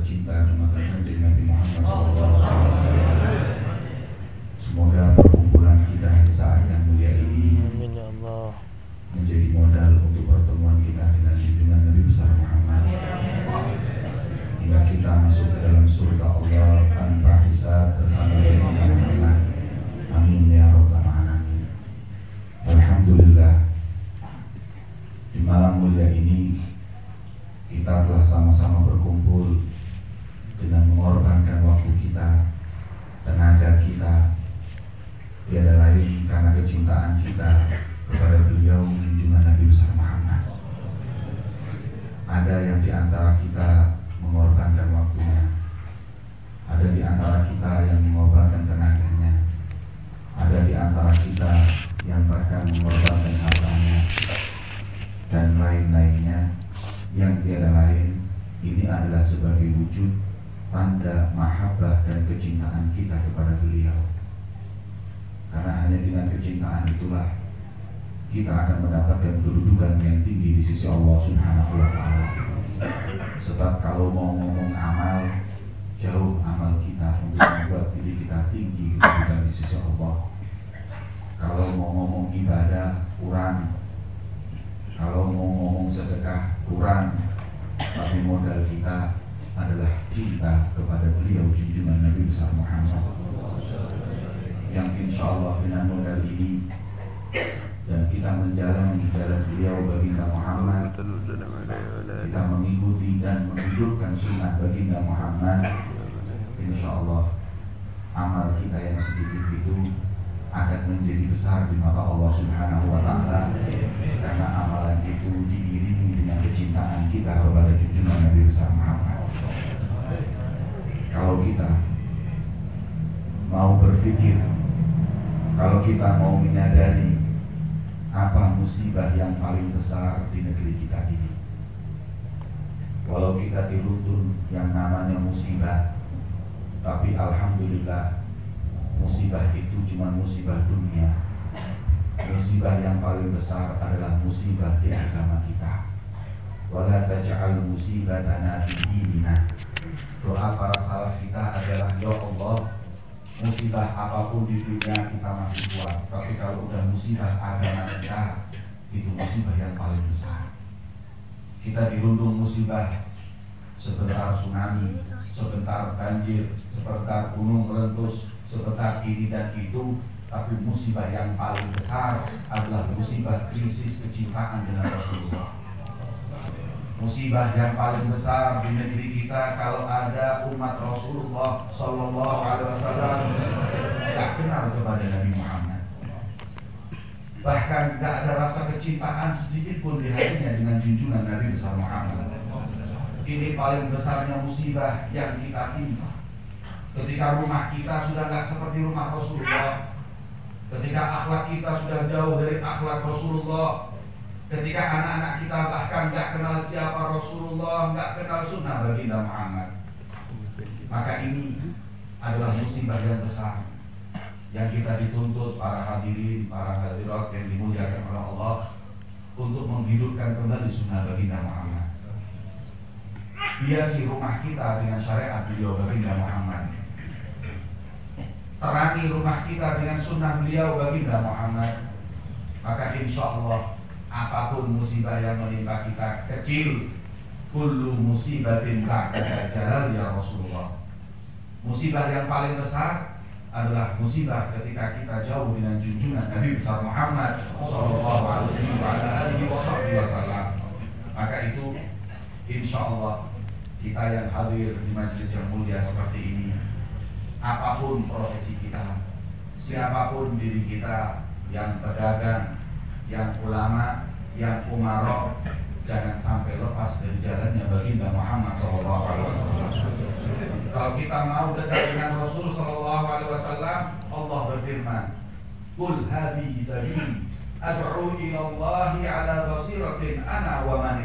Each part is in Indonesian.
pecinta jemaat kanjeng Nabi Muhammad SAW. Semoga perkumpulan kita di saat yang mulia ini Amin ya Allah. menjadi modal untuk pertemuan kita dengan junjungan Nabi besar Muhammad hingga kita masuk ke dalam surga Allah tanpa hisab bersama dengan Muhammad. Amin ya rabbal alamin. Alhamdulillah di malam mulia ini kita telah sama-sama berkumpul dengan mengorbankan waktu kita, tenaga kita, tiada lain karena kecintaan kita kepada beliau junjungan Nabi besar Muhammad. Ada yang di antara kita mengorbankan waktunya, ada di antara kita yang mengorbankan tenaganya, ada di antara kita yang bahkan mengorbankan hartanya dan lain-lainnya yang tiada lain ini adalah sebagai wujud tanda mahabbah dan kecintaan kita kepada beliau. Karena hanya dengan kecintaan itulah kita akan mendapatkan kedudukan yang tinggi di sisi Allah Subhanahu wa taala. Sebab kalau mau ngomong amal, jauh amal kita untuk membuat diri kita tinggi kedudukan di sisi Allah. Kalau mau ngomong ibadah, kurang. Kalau mau ngomong sedekah, kurang. Tapi modal kita adalah cinta kepada beliau junjungan Nabi besar Muhammad. Yang insya Allah dengan modal ini dan kita menjalani jalan beliau baginda Muhammad. Kita mengikuti dan menghidupkan sunnah baginda Muhammad. Insya Allah amal kita yang sedikit itu akan menjadi besar di mata Allah Subhanahu wa taala karena amalan itu diiringi dengan kecintaan kita kepada junjungan Nabi besar Muhammad kalau kita mau berpikir kalau kita mau menyadari apa musibah yang paling besar di negeri kita ini. Walau kita diruntun yang namanya musibah tapi alhamdulillah musibah itu cuma musibah dunia. Musibah yang paling besar adalah musibah di agama kita. Wala taj'al musibatana fi dinina. Doa para salaf kita adalah ya Allah musibah apa pun di dunia kita masih kuat tapi kalau udah musibah agama kita itu musibah yang paling besar. Kita dirundung musibah. Sebentar tsunami sebentar banjir sebentar gunung meletus sebentar ini dan itu tapi musibah yang paling besar adalah musibah krisis kecintaan dengan Rasulullah musibah yang paling besar di negeri kita kalau ada umat Rasulullah Sallallahu Alaihi Wasallam. Tak kenal kepada Nabi Muhammad. Bahkan tidak ada rasa kecintaan sedikit pun di hatinya dengan junjungan Nabi besar Muhammad. Ini paling besarnya musibah yang kita timpa. Ketika rumah kita sudah nggak seperti rumah Rasulullah ketika akhlak kita sudah jauh dari akhlak Rasulullah Ketika anak-anak kita bahkan nggak kenal siapa Rasulullah, nggak kenal sunnah baginda Muhammad, maka ini adalah musibah yang besar yang kita dituntut para hadirin, para hadirat yang dimuliakan oleh Allah untuk menghidupkan kembali sunnah baginda Muhammad. Hiasi rumah kita dengan syariat beliau baginda Muhammad. Terangi rumah kita dengan sunnah beliau baginda Muhammad. Maka insya Allah apa pun musibah yang menimpa kita kecil kullu musibatin ba'da jalal ya Rasulullah. Musibah yang paling besar adalah musibah ketika kita jauh dengan junjungan Nabi besar Muhammad sallallahu alaihi wasallam maka itu insya Allah kita yang hadir di majelis yang mulia seperti ini apa pun profesi kita siapa pun diri kita yang pedagang yang ulama, yang umaro jangan sampai lepas dari jalannya baginda Muhammad SAW. Kalau kita mau dekat dengan Rasul SAW, Allah berfirman, "Kul hadhihi sabili ad'u ila Allah ala basiratin ana wa man.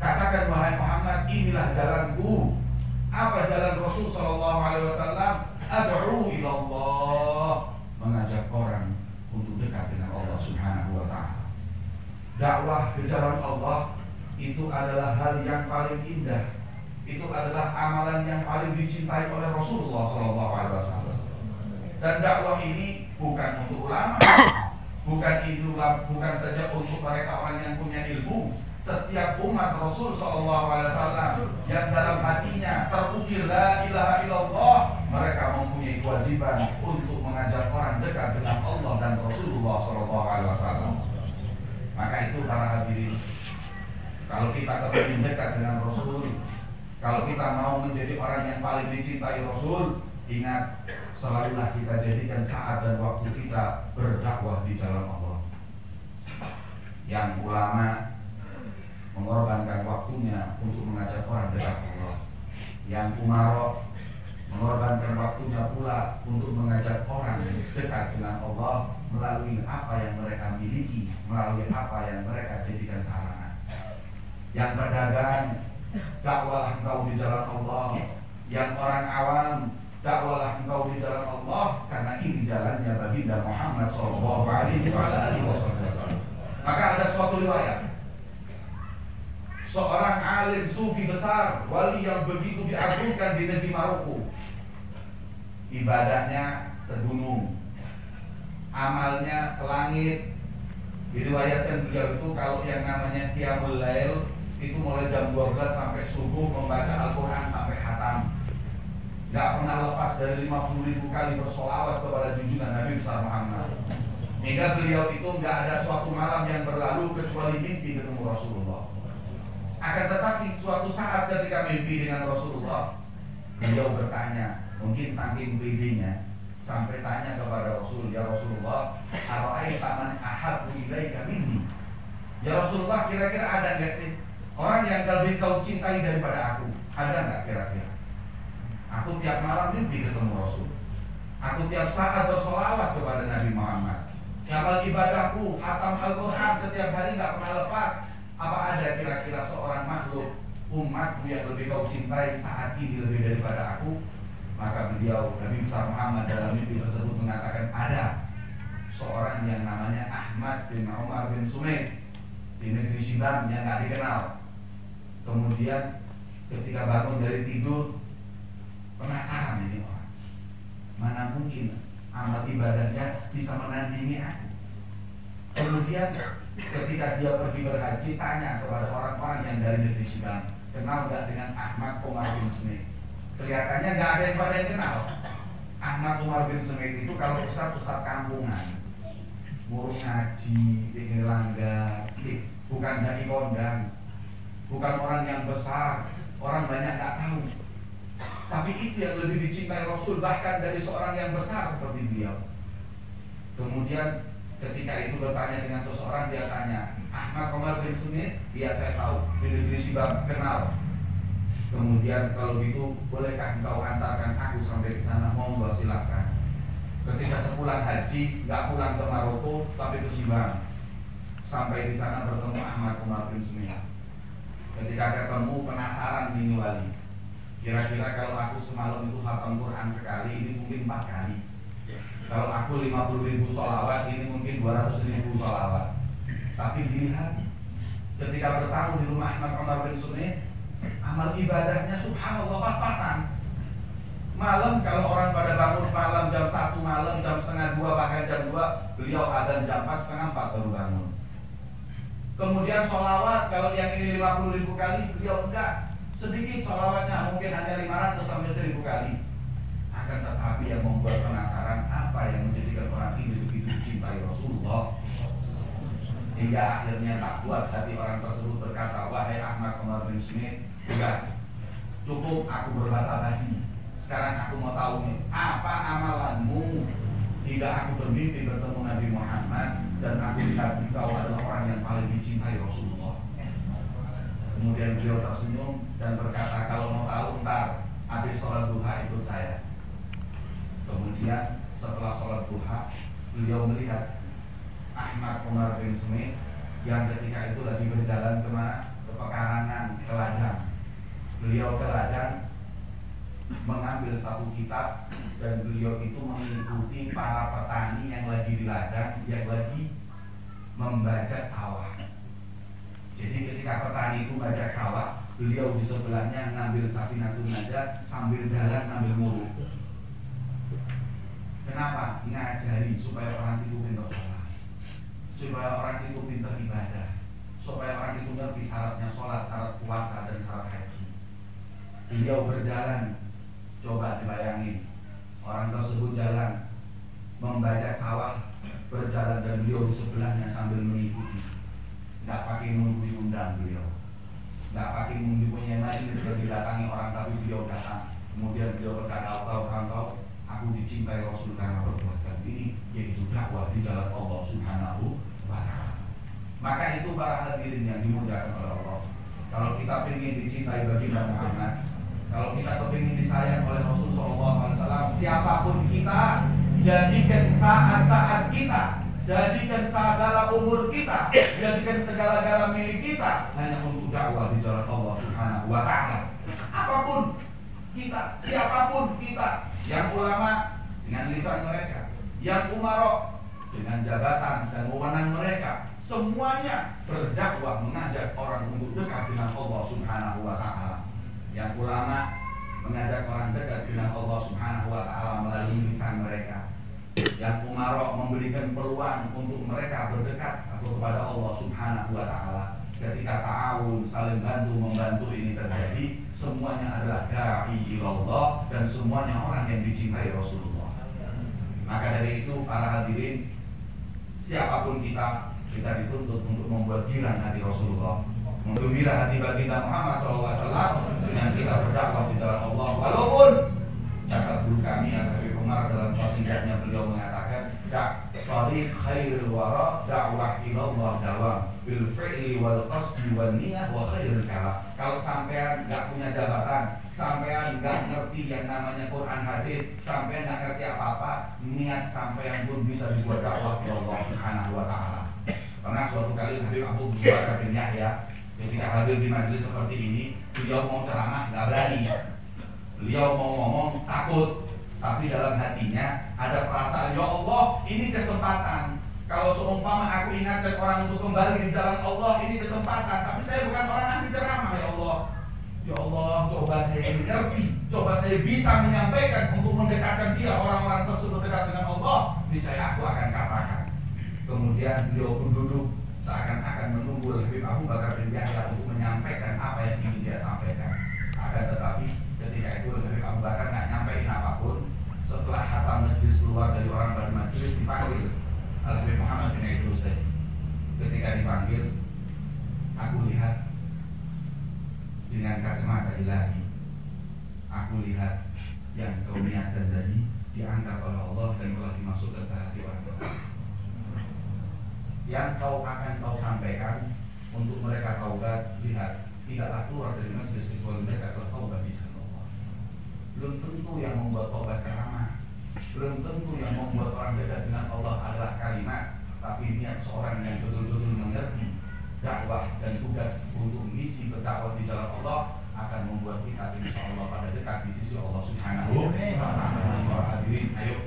Katakan wahai Muhammad, inilah jalanku. Apa jalan Rasul sallallahu alaihi wasallam? Ad'u ila Allah, mengajak orang untuk dekat dengan Allah Subhanahu wa taala. Dakwah ke jalan Allah itu adalah hal yang paling indah. Itu adalah amalan yang paling dicintai oleh Rasulullah wasallam. Dan dakwah ini bukan untuk ulama, bukan itu bukan saja untuk mereka orang yang punya ilmu. Setiap umat Rasul Wasallam yang dalam hatinya terukir la ilaha illallah, mereka mempunyai kewajiban untuk mengajak orang dekat dengan Allah dan Rasulullah Wasallam. Maka itu para hadirin, kalau kita kepingin dekat dengan Rasul, kalau kita mau menjadi orang yang paling dicintai Rasul, ingat selalulah kita jadikan saat dan waktu kita berdakwah di jalan Allah. Yang ulama mengorbankan waktunya untuk mengajak orang dekat Allah. Yang umaro mengorbankan waktunya pula untuk mengajak orang dekat dengan Allah melalui apa yang mereka miliki, melalui apa yang mereka jadikan sarana. Yang berdagang, dakwah engkau di jalan Allah. Yang orang awam, dakwalah engkau di jalan Allah karena ini jalannya baginda Muhammad Shallallahu Alaihi Wasallam. Maka ada suatu riwayat seorang alim sufi besar, wali yang begitu diagungkan di negeri Maroko. Ibadahnya segunung, amalnya selangit. Diriwayatkan beliau itu kalau yang namanya Qiyamul Lail itu mulai jam 12 sampai subuh membaca Al-Quran sampai hatam Gak pernah lepas dari 50 ribu kali bersolawat kepada junjungan Nabi besar Muhammad. Hingga beliau itu nggak ada suatu malam yang berlalu kecuali mimpi ketemu Rasulullah. Akan tetapi suatu saat ketika mimpi dengan Rasulullah, beliau bertanya, mungkin saking pedenya, sampai tanya kepada Rasul, ya Rasulullah, Aro'aita man ahabbu ilaika minni. Ya Rasulullah, kira-kira ada nggak sih orang yang lebih kau cintai daripada aku? Ada nggak kira-kira? Aku tiap malam mimpi ketemu Rasul. Aku tiap saat bersolawat kepada Nabi Muhammad. Amal ibadahku, hatam Al-Quran setiap hari nggak pernah lepas. Apa ada kira-kira seorang makhluk umatku yang lebih kau cintai saat ini lebih daripada aku? Maka beliau Nabi besar Muhammad dalam mimpi tersebut mengatakan ada seorang yang namanya Ahmad bin Umar bin Sumaid di negeri Shibam yang nggak dikenal. Kemudian ketika bangun dari tidur Penasaran ini orang. Mana mungkin amal ibadahnya bisa menandingi aku. Kemudian ketika dia pergi berhaji tanya kepada orang-orang yang dari negeri Sudan kenal gak dengan Ahmad Umar bin Smith kelihatannya gak ada yang pada yang kenal. Ahmad Umar bin Smith itu kalau ustaz ustaz kampungan. Ngurus ngaji di langgar bukan dari kondang. Bukan orang yang besar orang banyak gak tahu. Tapi itu yang lebih dicintai Rasul bahkan dari seorang yang besar seperti beliau. Kemudian ketika itu bertanya dengan seseorang dia tanya Ahmad Komar bin Sunni dia saya tahu. Di negeri Sibam kenal kemudian kalau gitu bolehkah engkau antarkan aku sampai ke sana? Monggo silakan. Ketika sepulang haji nggak pulang ke Maroko tapi ke Sibam sampai di sana bertemu Ahmad Komar bin Sunni ketika ketemu penasaran bini wali. Kira-kira kalau aku semalam itu hafal Quran sekali ini mungkin empat kali. Kalau aku 50 ribu sholawat ini mungkin 200 ribu sholawat. Tapi dilihat ketika bertamu di rumah Ahmad Omar bin Sunni, amal ibadahnya subhanallah pas-pasan. Malam kalau orang pada bangun malam jam 1 malam, jam setengah dua bahkan jam 2 Beliau ada jam 4 setengah 4 baru bangun Kemudian sholawat kalau yang ini 50 ribu kali Beliau enggak Sedikit sholawatnya mungkin hanya 500 sampai 1000 kali. Akan tetapi yang membuat penasaran apa yang menjadikan orang ini begitu cintai Rasulullah hingga akhirnya tak kuat hati orang tersebut berkata wahai Ahmad Umar bin Smith enggak cukup aku berbahasa basi sekarang aku mau tahu nih apa amalanmu tidak aku bermimpi bertemu Nabi Muhammad dan aku lihat engkau adalah orang yang paling dicintai Rasulullah Kemudian beliau tersenyum dan berkata kalau mau tahu ntar habis sholat duha itu saya. Kemudian setelah sholat duha beliau melihat Ahmad Umar bin Smith yang ketika itu lagi berjalan ke mana? Ke pekarangan, ke ladang. Beliau ke ladang mengambil satu kitab dan beliau itu mengikuti para petani yang lagi di ladang yang lagi membaca sawah. Jadi ketika petani itu baca sawah, beliau di sebelahnya ngambil sapi natun aja sambil jalan sambil nguruk. Kenapa? Ngajari supaya orang itu pintar sholat, supaya orang itu pintar ibadah, supaya orang itu ngerti syaratnya sholat, syarat puasa dan syarat haji. Beliau berjalan, coba dibayangin, orang tersebut jalan membaca sawah berjalan dan beliau di sebelahnya sambil mengikuti. Nggak pakai nunggu diundang beliau. Nggak pakai nunggu punya majelis sudah didatangi orang tapi beliau datang. Kemudian beliau berkata orang tahu aku dicintai Rasul karena perbuatan ini yaitu dakwah di jalan Allah Subhanahu wa taala. Maka itu para hadirin yang dimuliakan oleh Allah. Kalau kita ingin dicintai baginda Muhammad kalau kita kepingin disayang oleh Rasul SAW siapa pun kita jadikan saat-saat kita jadikan segala umur kita jadikan segala-gala milik kita hanya untuk dakwah di jalan Allah Subhanahu wa taala. Apa pun kita siapa pun kita yang ulama dengan lisan mereka yang umarok dengan jabatan dan wewenang mereka semuanya berdakwah mengajak orang untuk dekat dengan Allah Subhanahu wa taala yang ulama mengajak orang dekat dengan Allah Subhanahu wa taala melalui lisan mereka yang umarok memberikan peluang untuk mereka berdekat kepada Allah Subhanahu wa taala. Ketika ta'awun saling bantu membantu ini terjadi, semuanya adalah da'i ilallah dan semuanya orang yang dicintai Rasulullah. Maka dari itu para hadirin, siapa pun kita, kita dituntut untuk membuat girang hati Rasulullah menggembira hati baginda Muhammad SAW dengan kita berdakwah di jalan Allah. Walaupun catat guru kami yang Umar dalam wasiatnya beliau mengatakan dak tariq khairul wara dakwah ilallah dawam bil fi'li wal qasdi wal niyah wa khairul kalam. Kalau sampean nggak punya jabatan sampean nggak ngerti yang namanya Quran hadis sampean nggak ngerti apa-apa niat sampean pun bisa dibuat dakwah Allah Subhanahu wa taala. Pernah suatu kali Habib Abu Bakar bin Yahya ketika hadir di majelis seperti ini beliau mau ceramah nggak berani beliau mau ngomong takut tapi dalam hatinya ada perasaan, ya Allah, ini kesempatan. Kalau seumpama aku ingatkan orang untuk kembali di jalan Allah, ini kesempatan. Tapi saya bukan orang anti ceramah, ya Allah. Ya Allah, coba saya mengerti, coba saya bisa menyampaikan untuk mendekatkan dia orang-orang tersebut dekat dengan Allah. Niscaya aku akan katakan. Kemudian beliau pun duduk seakan-akan menunggu lebih Abu Bakar bin Yahya untuk menyampaikan apa yang ingin dia sampaikan. Akan tetapi ketika itu lebih Abu Bakar nggak nyampein apa pun, setelah hatam majlis keluar dari orang pada majlis dipanggil Habib Muhammad bin. Ketika dipanggil, aku lihat dengan kacamata ilahi. Aku lihat yang kau niatkan tadi diangkat oleh Allah dan telah dimasukkan ke hati orang lain. Yang kau akan kau sampaikan untuk mereka taubat, lihat tidaklah keluar dari majlis kecuali mereka telah taubat di sana Allah. Belum tentu yang membuat taubat karena belum tentu yang membuat orang dekat dengan Allah adalah kalimat tapi niat seorang yang betul-betul mengerti dakwah dan tugas untuk misi berdakwah di jalan Allah akan membuat kita insya Allah pada dekat di sisi Allah Subhanahu wa taala. Hadirin, ayo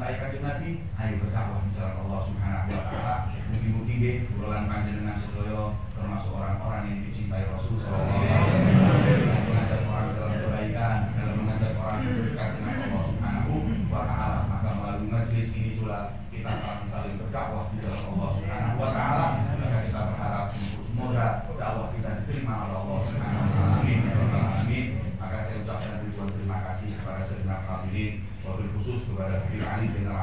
dicintai kanjeng Nabi, ayo berdakwah jalan Allah Subhanahu wa taala. Mugi-mugi nggih bulan panjenengan sedaya termasuk orang-orang yang dicintai Rasul sallallahu alaihi wasallam mengajak orang dalam kebaikan, dalam mengajak orang berdekat dengan Allah Subhanahu wa taala. Maka melalui majelis ini pula kita saling-saling berdakwah di jalan Allah Subhanahu wa taala. Maka kita berharap semoga dakwah kita diterima oleh Allah Subhanahu wa taala. Amin. Amin. Maka saya ucapkan ribuan terima kasih kepada segenap hadirin wabil khusus kepada Habib Ali Zainal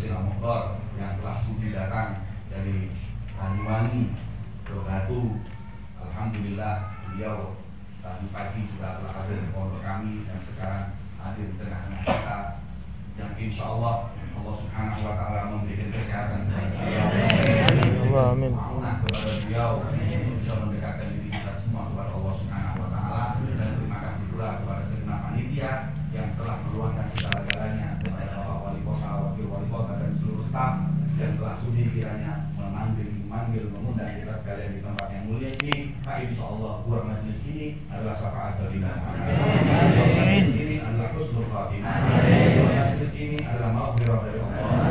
Husain Al yang telah sudi datang dari Banyuwangi ke Batu. Alhamdulillah beliau tadi pagi juga telah hadir di pondok kami dan sekarang hadir di tengah-tengah kita yang insya Allah Allah Subhanahu Wa Taala memberikan kesehatan kepada beliau. Kepada beliau bisa mendekatkan kiranya memanggil memanggil mengundang kita sekalian di tempat yang mulia ini. Pak insya Allah buat majlis ini adalah syafaat bagi Majlis ini adalah khusnul khatimah. Majlis ini adalah maaf dari Allah.